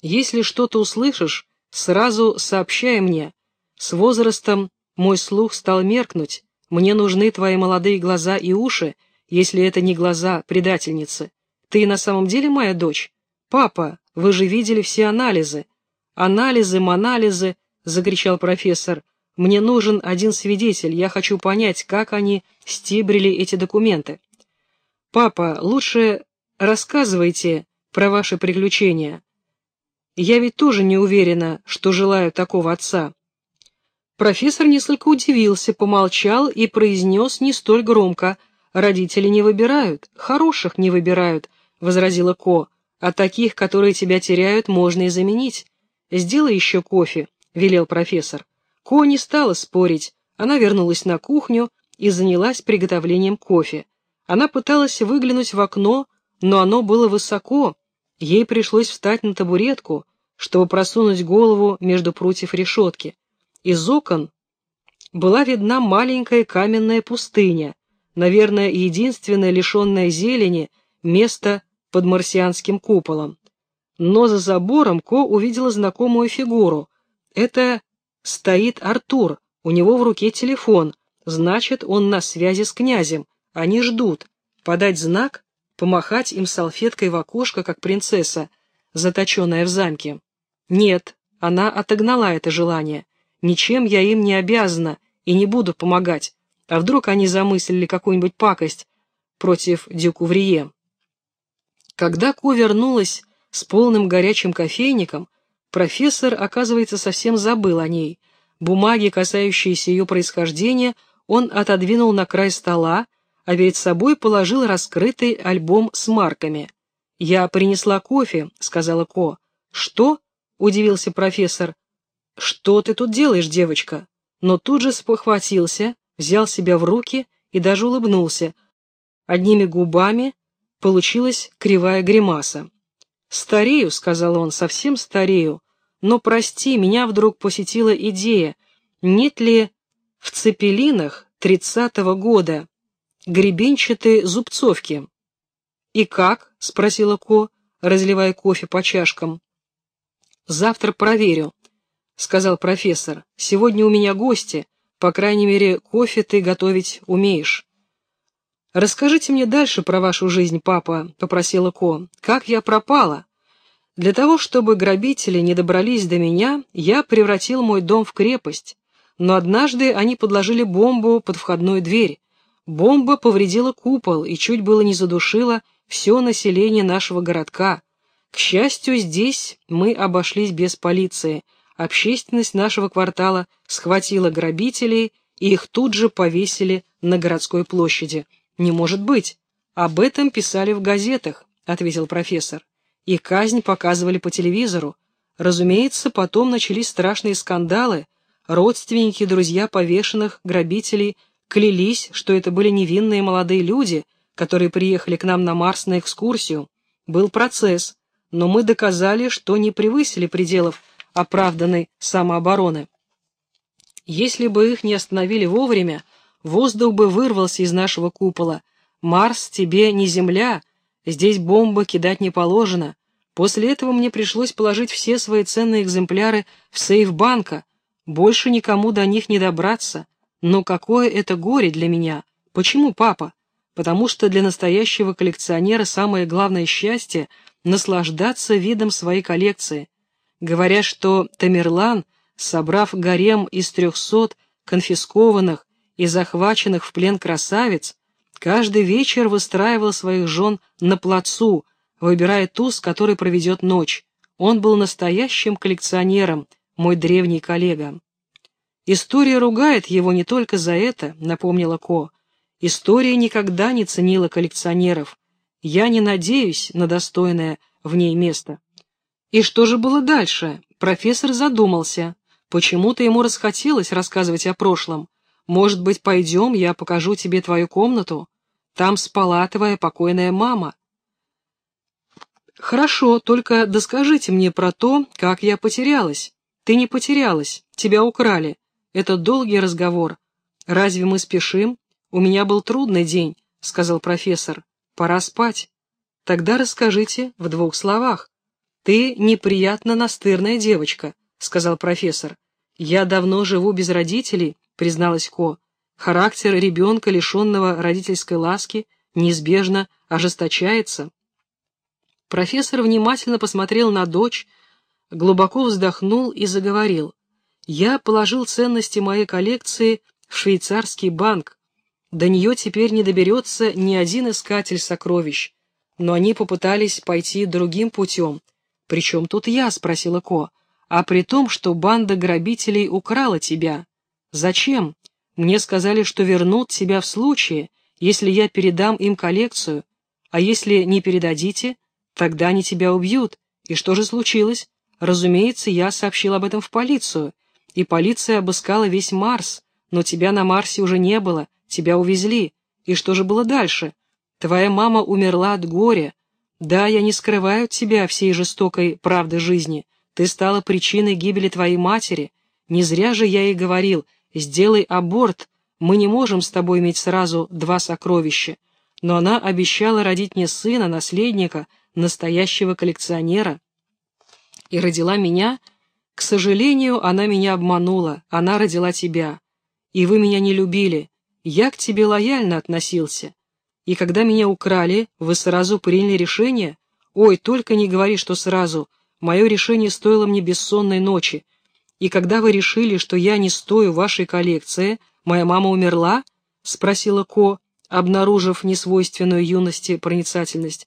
Если что-то услышишь, сразу сообщай мне. С возрастом мой слух стал меркнуть, мне нужны твои молодые глаза и уши, если это не глаза предательницы. Ты на самом деле моя дочь? Папа, вы же видели все анализы. Анализы, манализы, закричал профессор. Мне нужен один свидетель, я хочу понять, как они стибрили эти документы. Папа, лучше рассказывайте про ваши приключения. Я ведь тоже не уверена, что желаю такого отца. Профессор несколько удивился, помолчал и произнес не столь громко. «Родители не выбирают, хороших не выбирают», — возразила Ко. «А таких, которые тебя теряют, можно и заменить. Сделай еще кофе», — велел профессор. Ко не стала спорить. Она вернулась на кухню и занялась приготовлением кофе. Она пыталась выглянуть в окно, но оно было высоко. Ей пришлось встать на табуретку, чтобы просунуть голову между прутьев решетки. Из окон была видна маленькая каменная пустыня, наверное, единственное лишенное зелени место под марсианским куполом. Но за забором Ко увидела знакомую фигуру. Это стоит Артур, у него в руке телефон, значит, он на связи с князем, они ждут. Подать знак, помахать им салфеткой в окошко, как принцесса, заточенная в замке. Нет, она отогнала это желание. Ничем я им не обязана и не буду помогать. А вдруг они замыслили какую-нибудь пакость против Дюкуврие? Когда Ко вернулась с полным горячим кофейником, профессор, оказывается, совсем забыл о ней. Бумаги, касающиеся ее происхождения, он отодвинул на край стола, а перед собой положил раскрытый альбом с марками. «Я принесла кофе», — сказала Ко. «Что?» — удивился профессор. «Что ты тут делаешь, девочка?» Но тут же спохватился, взял себя в руки и даже улыбнулся. Одними губами получилась кривая гримаса. «Старею», — сказал он, — «совсем старею. Но, прости, меня вдруг посетила идея, нет ли в цепелинах тридцатого года гребенчатые зубцовки?» «И как?» — спросила Ко, разливая кофе по чашкам. «Завтра проверю», — сказал профессор. «Сегодня у меня гости. По крайней мере, кофе ты готовить умеешь». «Расскажите мне дальше про вашу жизнь, папа», — попросила Ко. «Как я пропала?» «Для того, чтобы грабители не добрались до меня, я превратил мой дом в крепость. Но однажды они подложили бомбу под входную дверь. Бомба повредила купол и чуть было не задушила все население нашего городка. К счастью, здесь мы обошлись без полиции» общественность нашего квартала схватила грабителей и их тут же повесили на городской площади. «Не может быть! Об этом писали в газетах», — ответил профессор. «И казнь показывали по телевизору. Разумеется, потом начались страшные скандалы. Родственники и друзья повешенных грабителей клялись, что это были невинные молодые люди, которые приехали к нам на Марс на экскурсию. Был процесс, но мы доказали, что не превысили пределов оправданной самообороны. Если бы их не остановили вовремя, воздух бы вырвался из нашего купола. Марс тебе не земля, здесь бомбы кидать не положено. После этого мне пришлось положить все свои ценные экземпляры в сейф банка. Больше никому до них не добраться. Но какое это горе для меня. Почему, папа? Потому что для настоящего коллекционера самое главное счастье — наслаждаться видом своей коллекции. Говорят, что Тамерлан, собрав гарем из трехсот конфискованных и захваченных в плен красавиц, каждый вечер выстраивал своих жен на плацу, выбирая ту, с которой проведет ночь. Он был настоящим коллекционером, мой древний коллега. История ругает его не только за это, напомнила Ко. История никогда не ценила коллекционеров. Я не надеюсь на достойное в ней место. И что же было дальше? Профессор задумался. Почему-то ему расхотелось рассказывать о прошлом. Может быть, пойдем, я покажу тебе твою комнату? Там спала твоя покойная мама. Хорошо, только доскажите мне про то, как я потерялась. Ты не потерялась, тебя украли. Это долгий разговор. Разве мы спешим? У меня был трудный день, сказал профессор. Пора спать. Тогда расскажите в двух словах. «Ты неприятно настырная девочка», — сказал профессор. «Я давно живу без родителей», — призналась Ко. «Характер ребенка, лишенного родительской ласки, неизбежно ожесточается». Профессор внимательно посмотрел на дочь, глубоко вздохнул и заговорил. «Я положил ценности моей коллекции в швейцарский банк. До нее теперь не доберется ни один искатель сокровищ, но они попытались пойти другим путем. «Причем тут я?» — спросила Ко. «А при том, что банда грабителей украла тебя. Зачем? Мне сказали, что вернут тебя в случае, если я передам им коллекцию, а если не передадите, тогда они тебя убьют. И что же случилось? Разумеется, я сообщил об этом в полицию, и полиция обыскала весь Марс, но тебя на Марсе уже не было, тебя увезли. И что же было дальше? Твоя мама умерла от горя, да, я не скрываю от тебя всей жестокой правды жизни. Ты стала причиной гибели твоей матери. Не зря же я ей говорил, сделай аборт, мы не можем с тобой иметь сразу два сокровища. Но она обещала родить мне сына, наследника, настоящего коллекционера. И родила меня. К сожалению, она меня обманула, она родила тебя. И вы меня не любили. Я к тебе лояльно относился. И когда меня украли, вы сразу приняли решение? Ой, только не говори, что сразу. Мое решение стоило мне бессонной ночи. И когда вы решили, что я не стою вашей коллекции, моя мама умерла? Спросила Ко, обнаружив несвойственную юности проницательность.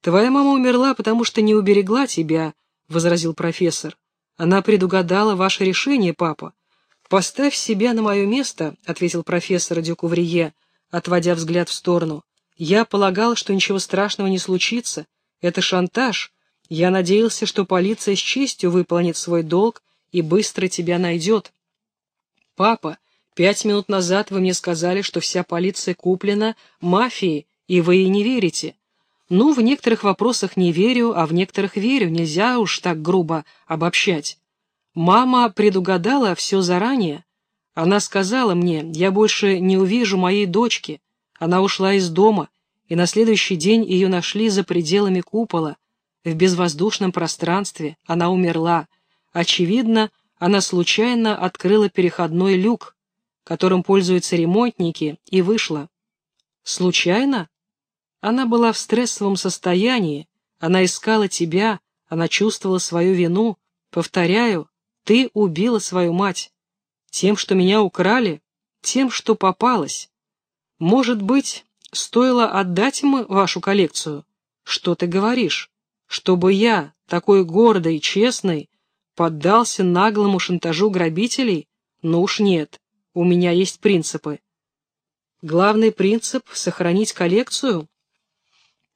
«Твоя мама умерла, потому что не уберегла тебя», — возразил профессор. «Она предугадала ваше решение, папа». «Поставь себя на мое место», — ответил профессор Дюкуврие, отводя взгляд в сторону. Я полагал, что ничего страшного не случится. Это шантаж. Я надеялся, что полиция с честью выполнит свой долг и быстро тебя найдет. Папа, пять минут назад вы мне сказали, что вся полиция куплена мафией, и вы ей не верите. Ну, в некоторых вопросах не верю, а в некоторых верю, нельзя уж так грубо обобщать. Мама предугадала все заранее. Она сказала мне, я больше не увижу моей дочки, она ушла из дома, и на следующий день ее нашли за пределами купола. В безвоздушном пространстве она умерла. Очевидно, она случайно открыла переходной люк, которым пользуются ремонтники, и вышла. Случайно? Она была в стрессовом состоянии, она искала тебя, она чувствовала свою вину. Повторяю, ты убила свою мать. Тем, что меня украли, тем, что попалась. Может быть, стоило отдать им вашу коллекцию? Что ты говоришь? Чтобы я, такой гордый и честный, поддался наглому шантажу грабителей? Ну уж нет, у меня есть принципы. Главный принцип — сохранить коллекцию?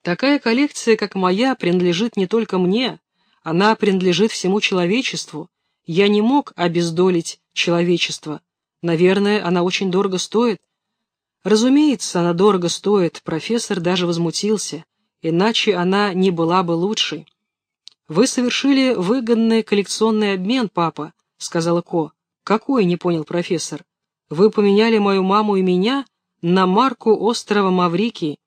Такая коллекция, как моя, принадлежит не только мне, она принадлежит всему человечеству. Я не мог обездолить человечество. Наверное, она очень дорого стоит, Разумеется, она дорого стоит, профессор даже возмутился, иначе она не была бы лучшей. «Вы совершили выгодный коллекционный обмен, папа», — сказала Ко. «Какой?» — не понял профессор. «Вы поменяли мою маму и меня на марку острова Маврикий.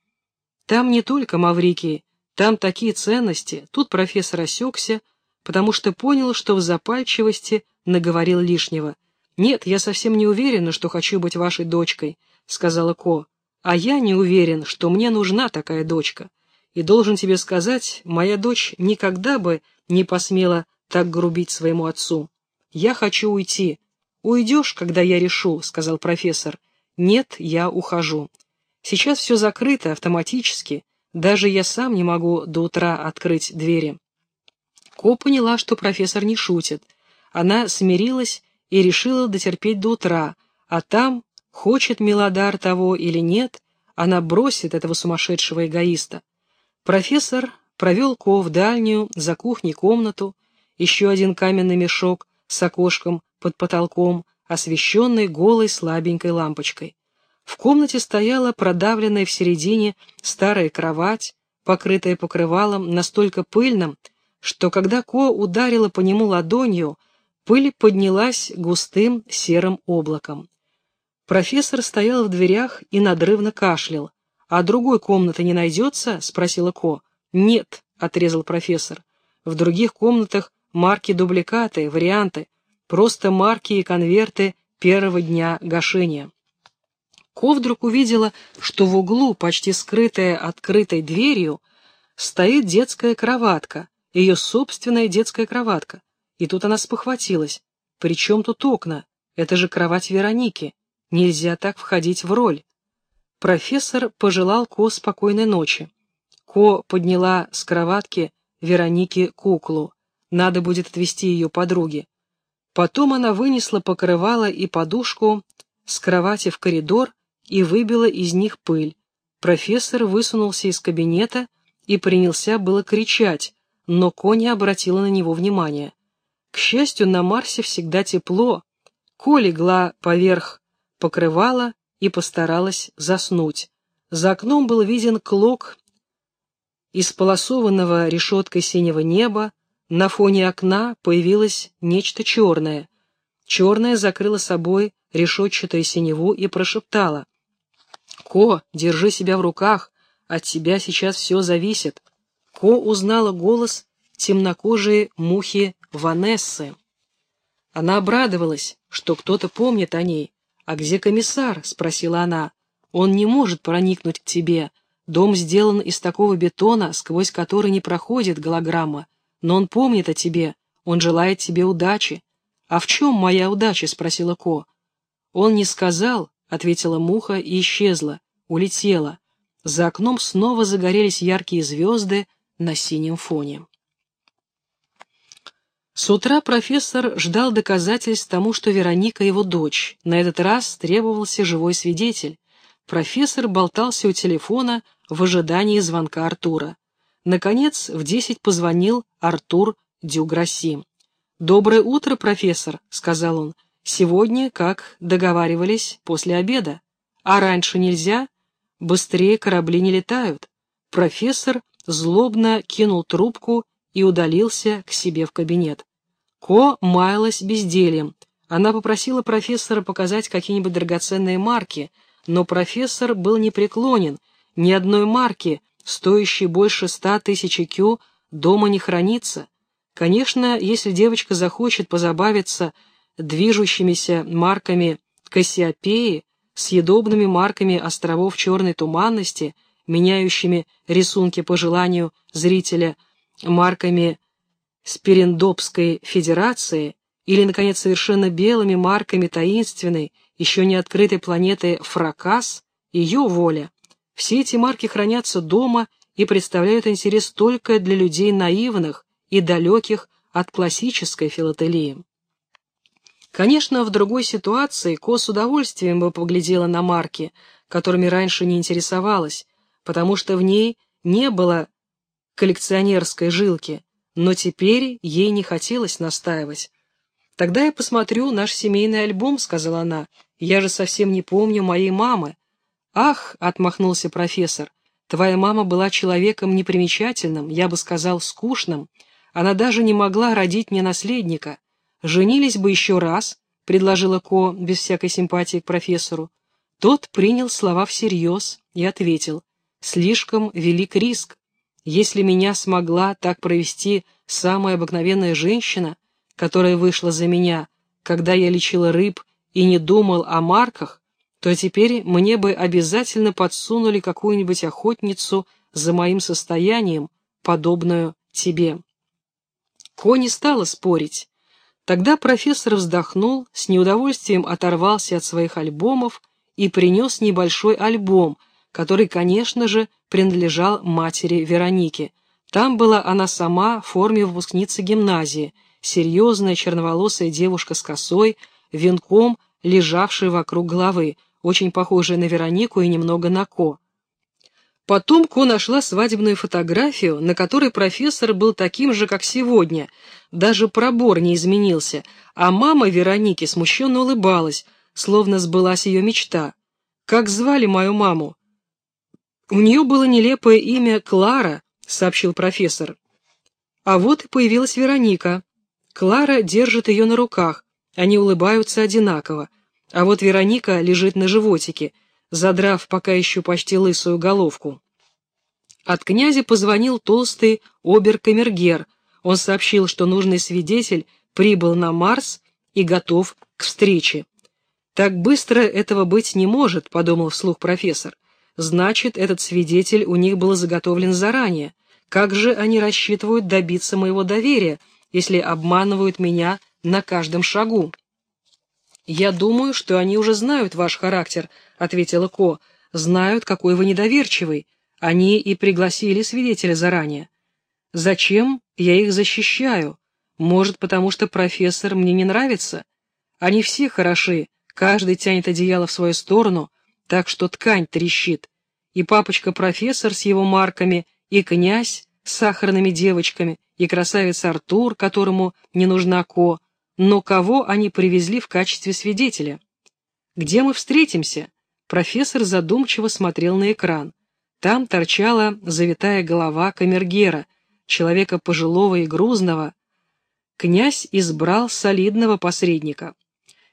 Там не только Маврикий, там такие ценности». Тут профессор осекся, потому что понял, что в запальчивости наговорил лишнего. «Нет, я совсем не уверена, что хочу быть вашей дочкой. — сказала Ко, — «а я не уверен, что мне нужна такая дочка. И должен тебе сказать, моя дочь никогда бы не посмела так грубить своему отцу. Я хочу уйти. Уйдешь, когда я решу», — сказал профессор. «Нет, я ухожу. Сейчас все закрыто автоматически. Даже я сам не могу до утра открыть двери». Ко поняла, что профессор не шутит. Она смирилась и решила дотерпеть до утра, а там Хочет Милодар того или нет, она бросит этого сумасшедшего эгоиста. Профессор провел Ко в дальнюю, за кухней комнату, еще один каменный мешок с окошком под потолком, освещенный голой слабенькой лампочкой. В комнате стояла продавленная в середине старая кровать, покрытая покрывалом настолько пыльным, что когда Ко ударила по нему ладонью, пыль поднялась густым серым облаком. Профессор стоял в дверях и надрывно кашлял. «А другой комнаты не найдется?» — спросила Ко. «Нет», — отрезал профессор. В других комнатах марки-дубликаты, варианты, просто марки и конверты первого дня гашения. Ко вдруг увидела, что в углу, почти скрытая открытой дверью, стоит детская кроватка, ее собственная детская кроватка. И тут она спохватилась. «При чем тут окна? Это же кровать Вероники. Нельзя так входить в роль». Профессор пожелал Ко спокойной ночи. Ко подняла с кроватки Вероники куклу. Надо будет отвезти ее подруге. Потом она вынесла покрывало и подушку с кровати в коридор и выбила из них пыль. Профессор высунулся из кабинета и принялся было кричать, но Ко не обратила на него внимания. К счастью, на Марсе всегда тепло. Ко легла поверх покрывала и постаралась заснуть. За окном был виден клок исполосованного решеткой синего неба, на фоне окна появилось нечто черное. Черное закрыло собой решетчатое синеву и прошептало. «Ко, держи себя в руках, от тебя сейчас все зависит». Ко узнала голос темнокожей мухи Ванессы. Она обрадовалась, что кто-то помнит о ней. «А где комиссар?» — спросила она. «Он не может проникнуть к тебе. Дом сделан из такого бетона, сквозь который не проходит голограмма. Но он помнит о тебе. Он желает тебе удачи». «А в чем моя удача?» — спросила Ко. «Он не сказал», — ответила муха и исчезла, улетела. За окном снова загорелись яркие звезды на синем фоне. С утра профессор ждал доказательств тому, что Вероника его дочь. На этот раз требовался живой свидетель. Профессор болтался у телефона в ожидании звонка Артура. Наконец, в десять позвонил Артур Дюграси. «Доброе утро, профессор», — сказал он. «Сегодня, как договаривались, после обеда. А раньше нельзя? Быстрее корабли не летают». Профессор злобно кинул трубку и удалился к себе в кабинет. Ко маялась бездельем. Она попросила профессора показать какие-нибудь драгоценные марки, но профессор был непреклонен. Ни одной марки, стоящей больше ста тысяч кю, дома не хранится. Конечно, если девочка захочет позабавиться движущимися марками Кассиопеи, съедобными марками островов черной туманности, меняющими рисунки по желанию зрителя, марками Спирендопской Федерации или, наконец, совершенно белыми марками таинственной, еще не открытой планеты Фракас, ее воля. Все эти марки хранятся дома и представляют интерес только для людей наивных и далеких от классической филателии. Конечно, в другой ситуации Ко с удовольствием бы поглядела на марки, которыми раньше не интересовалась, потому что в ней не было коллекционерской жилки, но теперь ей не хотелось настаивать. «Тогда я посмотрю наш семейный альбом», — сказала она. «Я же совсем не помню моей мамы». «Ах», — отмахнулся профессор, — «твоя мама была человеком непримечательным, я бы сказал, скучным. Она даже не могла родить мне наследника. Женились бы еще раз», — предложила Ко без всякой симпатии к профессору. Тот принял слова всерьез и ответил, «Слишком велик риск. Если меня смогла так провести самая обыкновенная женщина, которая вышла за меня, когда я лечила рыб и не думал о марках, то теперь мне бы обязательно подсунули какую-нибудь охотницу за моим состоянием, подобную тебе. Ко не стала спорить. Тогда профессор вздохнул, с неудовольствием оторвался от своих альбомов и принес небольшой альбом, который, конечно же, принадлежал матери Вероники. Там была она сама в форме выпускницы гимназии, серьезная черноволосая девушка с косой, венком, лежавшей вокруг головы, очень похожая на Веронику и немного на Ко. Потом Ко нашла свадебную фотографию, на которой профессор был таким же, как сегодня. Даже пробор не изменился, а мама Вероники смущенно улыбалась, словно сбылась ее мечта. «Как звали мою маму?» «У нее было нелепое имя Клара», — сообщил профессор. А вот и появилась Вероника. Клара держит ее на руках, они улыбаются одинаково. А вот Вероника лежит на животике, задрав пока еще почти лысую головку. От князя позвонил толстый обер-камергер. Он сообщил, что нужный свидетель прибыл на Марс и готов к встрече. «Так быстро этого быть не может», — подумал вслух профессор. «Значит, этот свидетель у них был заготовлен заранее. Как же они рассчитывают добиться моего доверия, если обманывают меня на каждом шагу?» «Я думаю, что они уже знают ваш характер», — ответила Ко. «Знают, какой вы недоверчивый. Они и пригласили свидетеля заранее. Зачем я их защищаю? Может, потому что профессор мне не нравится? Они все хороши, каждый тянет одеяло в свою сторону, так что ткань трещит. И папочка-профессор с его марками, и князь с сахарными девочками, и красавец Артур, которому не нужна Ко, но кого они привезли в качестве свидетеля? Где мы встретимся? Профессор задумчиво смотрел на экран. Там торчала завитая голова камергера, человека пожилого и грузного. Князь избрал солидного посредника.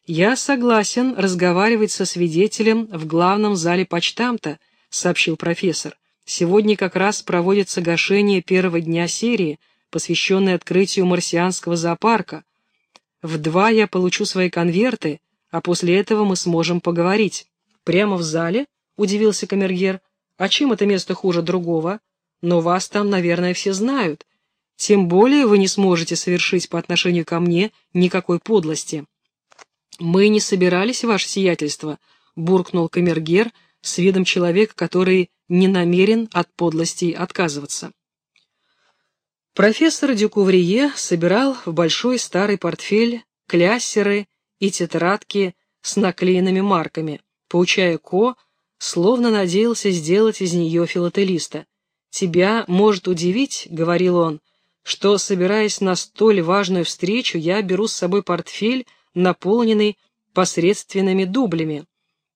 «Я согласен разговаривать со свидетелем в главном зале почтамта», — сообщил профессор. «Сегодня как раз проводится гашение первого дня серии, посвященной открытию марсианского зоопарка. В два я получу свои конверты, а после этого мы сможем поговорить». «Прямо в зале?» — удивился камергер. «А чем это место хуже другого? Но вас там, наверное, все знают. Тем более вы не сможете совершить по отношению ко мне никакой подлости». «Мы не собирались, ваше сиятельство», — буркнул камергер с видом человека, который не намерен от подлостей отказываться. Профессор Дюкуврие собирал в большой старый портфель кляссеры и тетрадки с наклеенными марками, поучая Ко, словно надеялся сделать из нее филателиста. «Тебя может удивить», — говорил он, — «что, собираясь на столь важную встречу, я беру с собой портфель, наполненный посредственными дублями.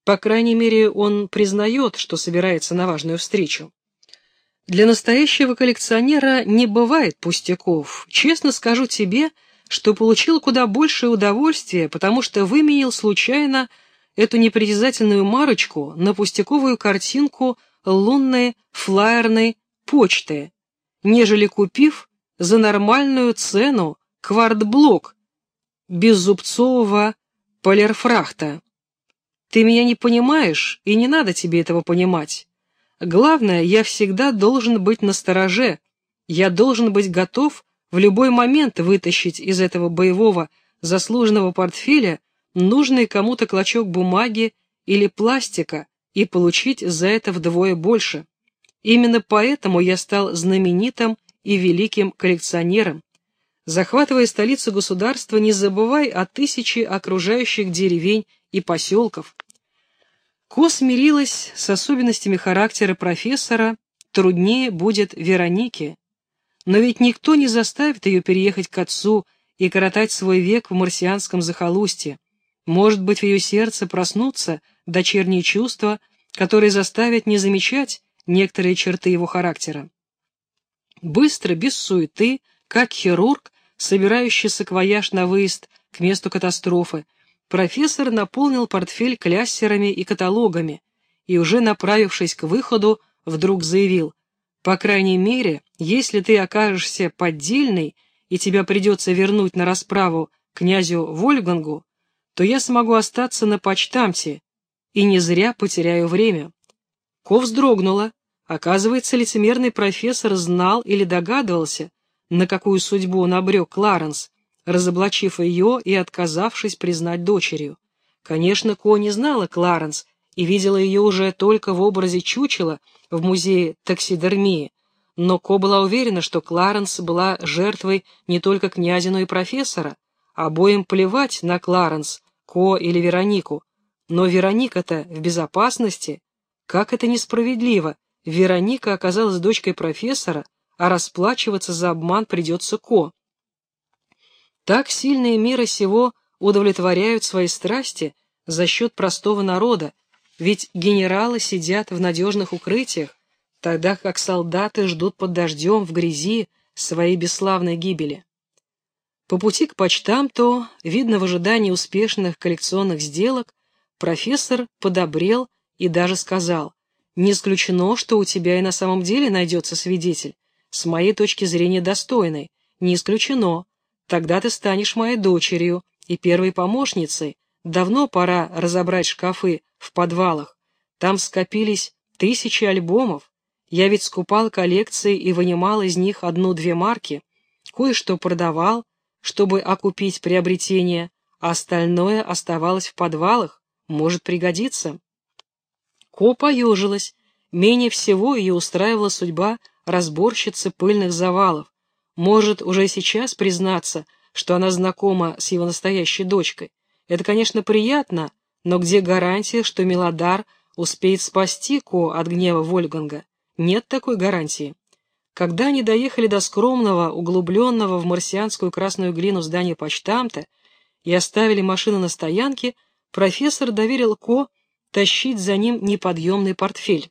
По крайней мере, он признает, что собирается на важную встречу. Для настоящего коллекционера не бывает пустяков. Честно скажу тебе, что получил куда большее удовольствие, потому что выменил случайно эту непритязательную марочку на пустяковую картинку лунной флайерной почты, нежели купив за нормальную цену квартблок беззубцового полерфрахта. Ты меня не понимаешь, и не надо тебе этого понимать. Главное, я всегда должен быть настороже. Я должен быть готов в любой момент вытащить из этого боевого заслуженного портфеля нужный кому-то клочок бумаги или пластика и получить за это вдвое больше. Именно поэтому я стал знаменитым и великим коллекционером. Захватывая столицу государства, не забывай о тысяче окружающих деревень и поселков. Ко смирилась с особенностями характера профессора, труднее будет Веронике. Но ведь никто не заставит ее переехать к отцу и коротать свой век в марсианском захолустье. Может быть, в ее сердце проснутся дочерние чувства, которые заставят не замечать некоторые черты его характера. Быстро, без суеты, как хирург, собирающий саквояж на выезд к месту катастрофы, профессор наполнил портфель кляссерами и каталогами и, уже направившись к выходу, вдруг заявил, «По крайней мере, если ты окажешься поддельной и тебя придется вернуть на расправу князю Вольгангу, то я смогу остаться на почтамте и не зря потеряю время». Ко вздрогнула. Оказывается, лицемерный профессор знал или догадывался, на какую судьбу он обрек Кларенс, разоблачив ее и отказавшись признать дочерью. Конечно, Ко не знала Кларенс и видела ее уже только в образе чучела в музее таксидермии, но Ко была уверена, что Кларенс была жертвой не только князя, но и профессора. Обоим плевать на Кларенс, Ко или Веронику. Но Вероника-то в безопасности. Как это несправедливо. Вероника оказалась дочкой профессора, а расплачиваться за обман придется Ко. Так сильные мира сего удовлетворяют свои страсти за счет простого народа, ведь генералы сидят в надежных укрытиях, тогда как солдаты ждут под дождем в грязи своей бесславной гибели. По пути к почтамту, видно в ожидании успешных коллекционных сделок, профессор подобрел и даже сказал, «Не исключено, что у тебя и на самом деле найдется свидетель, с моей точки зрения достойный, Не исключено. Тогда ты станешь моей дочерью и первой помощницей. Давно пора разобрать шкафы в подвалах. Там скопились тысячи альбомов. Я ведь скупал коллекции и вынимал из них одну-две марки. Кое-что продавал, чтобы окупить приобретение, а остальное оставалось в подвалах. Может пригодиться. Ко поежилась. Менее всего ее устраивала судьба разборщицы пыльных завалов. Может уже сейчас признаться, что она знакома с его настоящей дочкой. Это, конечно, приятно, но где гарантия, что Мелодар успеет спасти Ко от гнева Вольганга? Нет такой гарантии. Когда они доехали до скромного, углубленного в марсианскую красную глину здания почтамта и оставили машину на стоянке, профессор доверил Ко тащить за ним неподъемный портфель.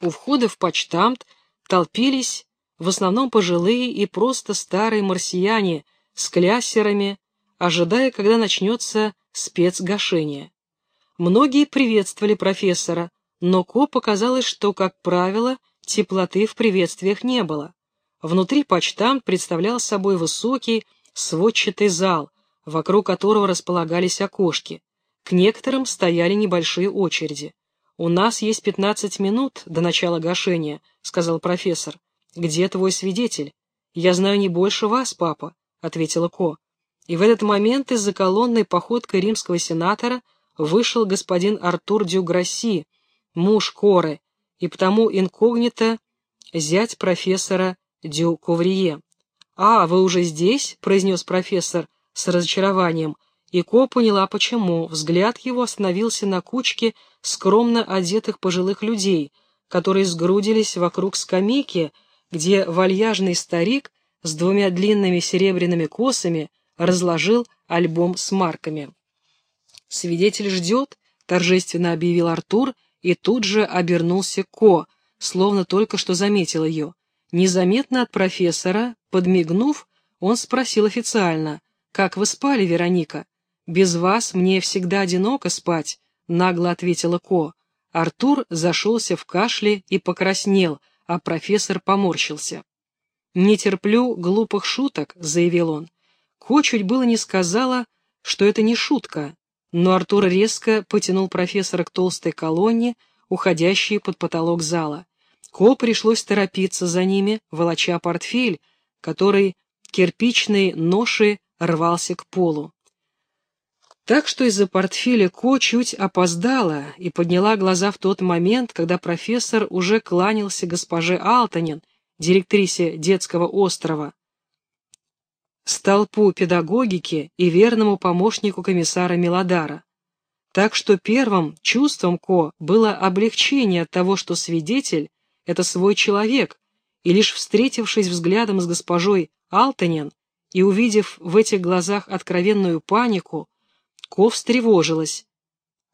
У входа в почтамт толпились в основном пожилые и просто старые марсиане с кляссерами, ожидая, когда начнется спецгашение. Многие приветствовали профессора, но Ко показалось, что, как правило, теплоты в приветствиях не было. Внутри почтамт представлял собой высокий сводчатый зал, вокруг которого располагались окошки. К некоторым стояли небольшие очереди. «У нас есть пятнадцать минут до начала гашения», — сказал профессор. «Где твой свидетель?» «Я знаю не больше вас, папа», — ответила Ко. И в этот момент из-за колонной походкой римского сенатора вышел господин Артур Дюграсси, муж Коры, и потому инкогнито зять профессора Дю Коврие. «А, вы уже здесь?» — произнес профессор с разочарованием, и Ко поняла почему. Взгляд его остановился на кучке скромно одетых пожилых людей, которые сгрудились вокруг скамейки, где вальяжный старик с двумя длинными серебряными косами разложил альбом с марками. «Свидетель ждет», — торжественно объявил Артур, и тут же обернулся Ко, словно только что заметил ее. Незаметно от профессора, подмигнув, он спросил официально, «Как вы спали, Вероника?» «Без вас мне всегда одиноко спать», — нагло ответила Ко. Артур зашелся в кашле и покраснел, а профессор поморщился. «Не терплю глупых шуток», — заявил он. Ко чуть было не сказала, что это не шутка, но Артур резко потянул профессора к толстой колонне, уходящей под потолок зала. Ко пришлось торопиться за ними, волоча портфель, который кирпичной ноши рвался к полу. Так что из-за портфеля Ко чуть опоздала и подняла глаза в тот момент, когда профессор уже кланялся госпоже Алтанин, директрисе детского острова, столпу педагогики и верному помощнику комиссара Милодара. Так что первым чувством Ко было облегчение от того, что свидетель — это свой человек, и лишь встретившись взглядом с госпожой Алтанин и увидев в этих глазах откровенную панику, Ко встревожилась.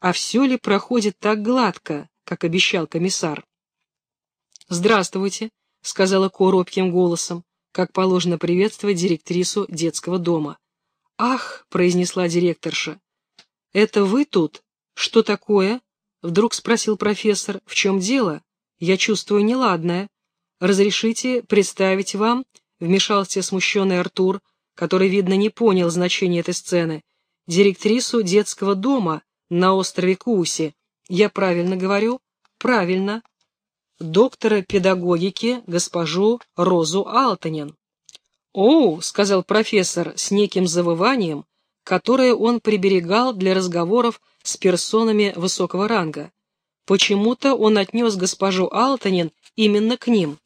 А все ли проходит так гладко, как обещал комиссар? «Здравствуйте», — сказала Ко робким голосом, как положено приветствовать директрису детского дома. «Ах», — произнесла директорша, — «это вы тут? Что такое?» — вдруг спросил профессор. «В чем дело? Я чувствую неладное. Разрешите представить вам?» — вмешался смущенный Артур, который, видно, не понял значения этой сцены директрису детского дома на острове Куси. Я правильно говорю? Правильно. Доктора педагогики госпожу Розу Алтанин. «Оу», — сказал профессор с неким завыванием, которое он приберегал для разговоров с персонами высокого ранга. Почему-то он отнес госпожу Алтанин именно к ним.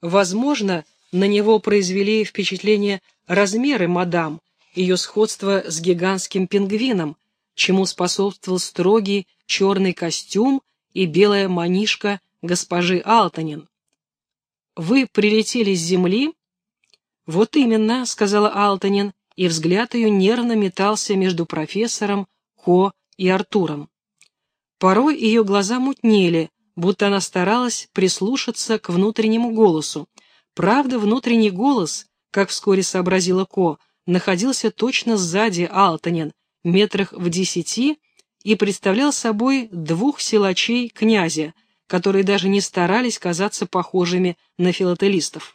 Возможно, на него произвели впечатление размеры мадам, ее сходство с гигантским пингвином, чему способствовал строгий черный костюм и белая манишка госпожи Алтанин. «Вы прилетели с земли?» «Вот именно», — сказала Алтанин, и взгляд ее нервно метался между профессором, Ко и Артуром. Порой ее глаза мутнели, будто она старалась прислушаться к внутреннему голосу. Правда, внутренний голос, как вскоре сообразила Ко, — находился точно сзади Алтанин, метрах в десяти, и представлял собой двух силачей князя, которые даже не старались казаться похожими на филателистов.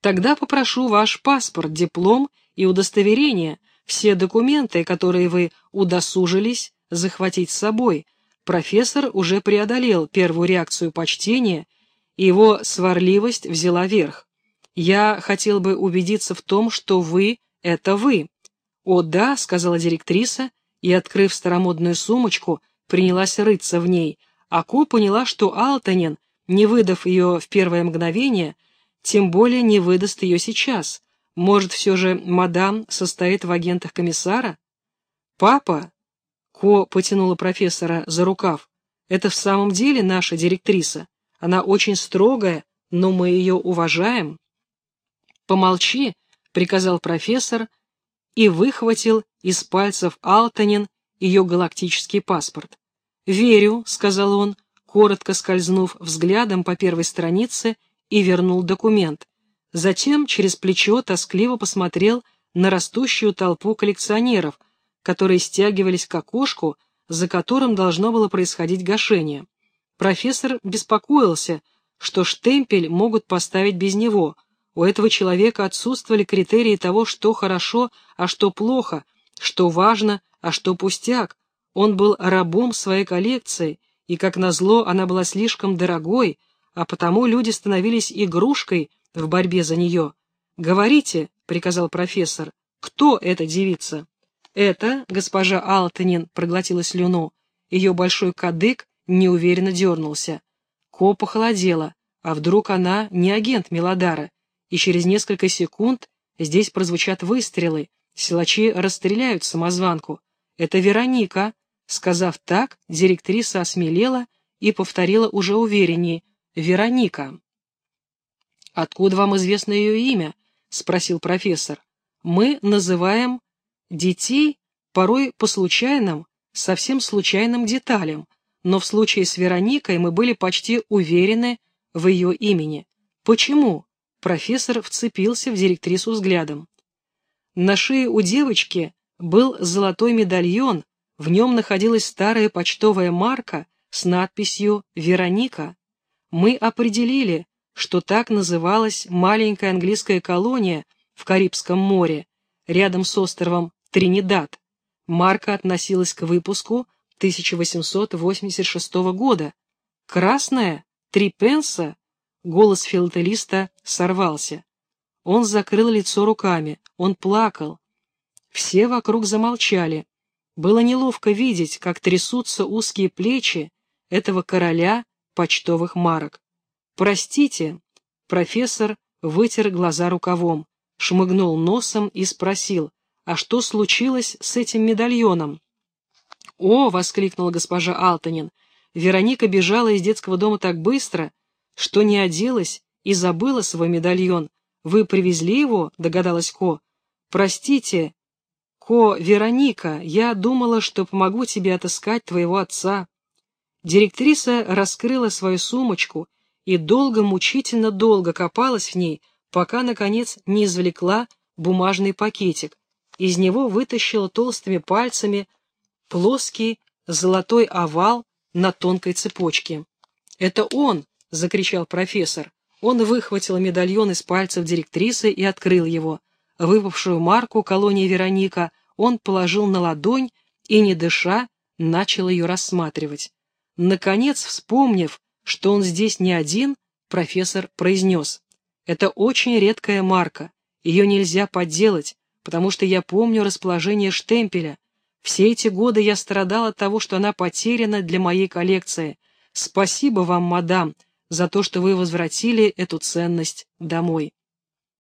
Тогда попрошу ваш паспорт, диплом и удостоверение, все документы, которые вы удосужились захватить с собой. Профессор уже преодолел первую реакцию почтения, его сварливость взяла верх. Я хотел бы убедиться в том, что вы — это вы. «О, да», — сказала директриса, и, открыв старомодную сумочку, принялась рыться в ней, а Ко поняла, что Алтанин, не выдав ее в первое мгновение, тем более не выдаст ее сейчас. Может, все же мадам состоит в агентах комиссара? «Папа!» — Ко потянула профессора за рукав. «Это в самом деле наша директриса. Она очень строгая, но мы ее уважаем». «Помолчи», — приказал профессор и выхватил из пальцев Алтанин ее галактический паспорт. «Верю», — сказал он, коротко скользнув взглядом по первой странице и вернул документ. Затем через плечо тоскливо посмотрел на растущую толпу коллекционеров, которые стягивались к окошку, за которым должно было происходить гашение. Профессор беспокоился, что штемпель могут поставить без него. У этого человека отсутствовали критерии того, что хорошо, а что плохо, что важно, а что пустяк. Он был рабом своей коллекции, и, как назло, она была слишком дорогой, а потому люди становились игрушкой в борьбе за нее. «Говорите», — приказал профессор, — «кто эта девица?» «Это госпожа Алтанин», — проглотила слюну. Ее большой кадык неуверенно дернулся. Ко похолодела, а вдруг она не агент Мелодара, и через несколько секунд здесь прозвучат выстрелы, силачи расстреляют самозванку. «Это Вероника», — сказав так, директриса осмелела и повторила уже увереннее, «Вероника». «Откуда вам известно ее имя?» — спросил профессор. «Мы называем детей порой по случайным, совсем случайным деталям, но в случае с Вероникой мы были почти уверены в ее имени. Почему?» Профессор вцепился в директрису взглядом. На шее у девочки был золотой медальон, в нем находилась старая почтовая марка с надписью «Вероника». Мы определили, что так называлась маленькая английская колония в Карибском море, рядом с островом Тринидад. Марка относилась к выпуску 1886 года. «Красная? Три пенса?» Голос филателиста сорвался. Он закрыл лицо руками, он плакал. Все вокруг замолчали. Было неловко видеть, как трясутся узкие плечи этого короля почтовых марок. «Простите», профессор вытер глаза рукавом, шмыгнул носом и спросил, «А что случилось с этим медальоном?» «О!» — воскликнула госпожа Алтанин. Вероника бежала из детского дома так быстро, что не оделась и забыла свой медальон. «Вы привезли его?» — догадалась Ко. «Простите, Ко, Вероника, я думала, что помогу тебе отыскать твоего отца». Директриса раскрыла свою сумочку и долго, мучительно долго копалась в ней, пока, наконец, не извлекла бумажный пакетик. Из него вытащила толстыми пальцами плоский золотой овал на тонкой цепочке. «Это он!» — закричал профессор. Он выхватил медальон из пальцев директрисы и открыл его. Выпавшую марку колонии Вероника он положил на ладонь и, не дыша, начал ее рассматривать. Наконец, вспомнив, что он здесь не один, профессор произнес. «Это очень редкая марка. Ее нельзя подделать, потому что я помню расположение штемпеля. Все эти годы я страдал от того, что она потеряна для моей коллекции. Спасибо вам, мадам, за то, что вы возвратили эту ценность домой.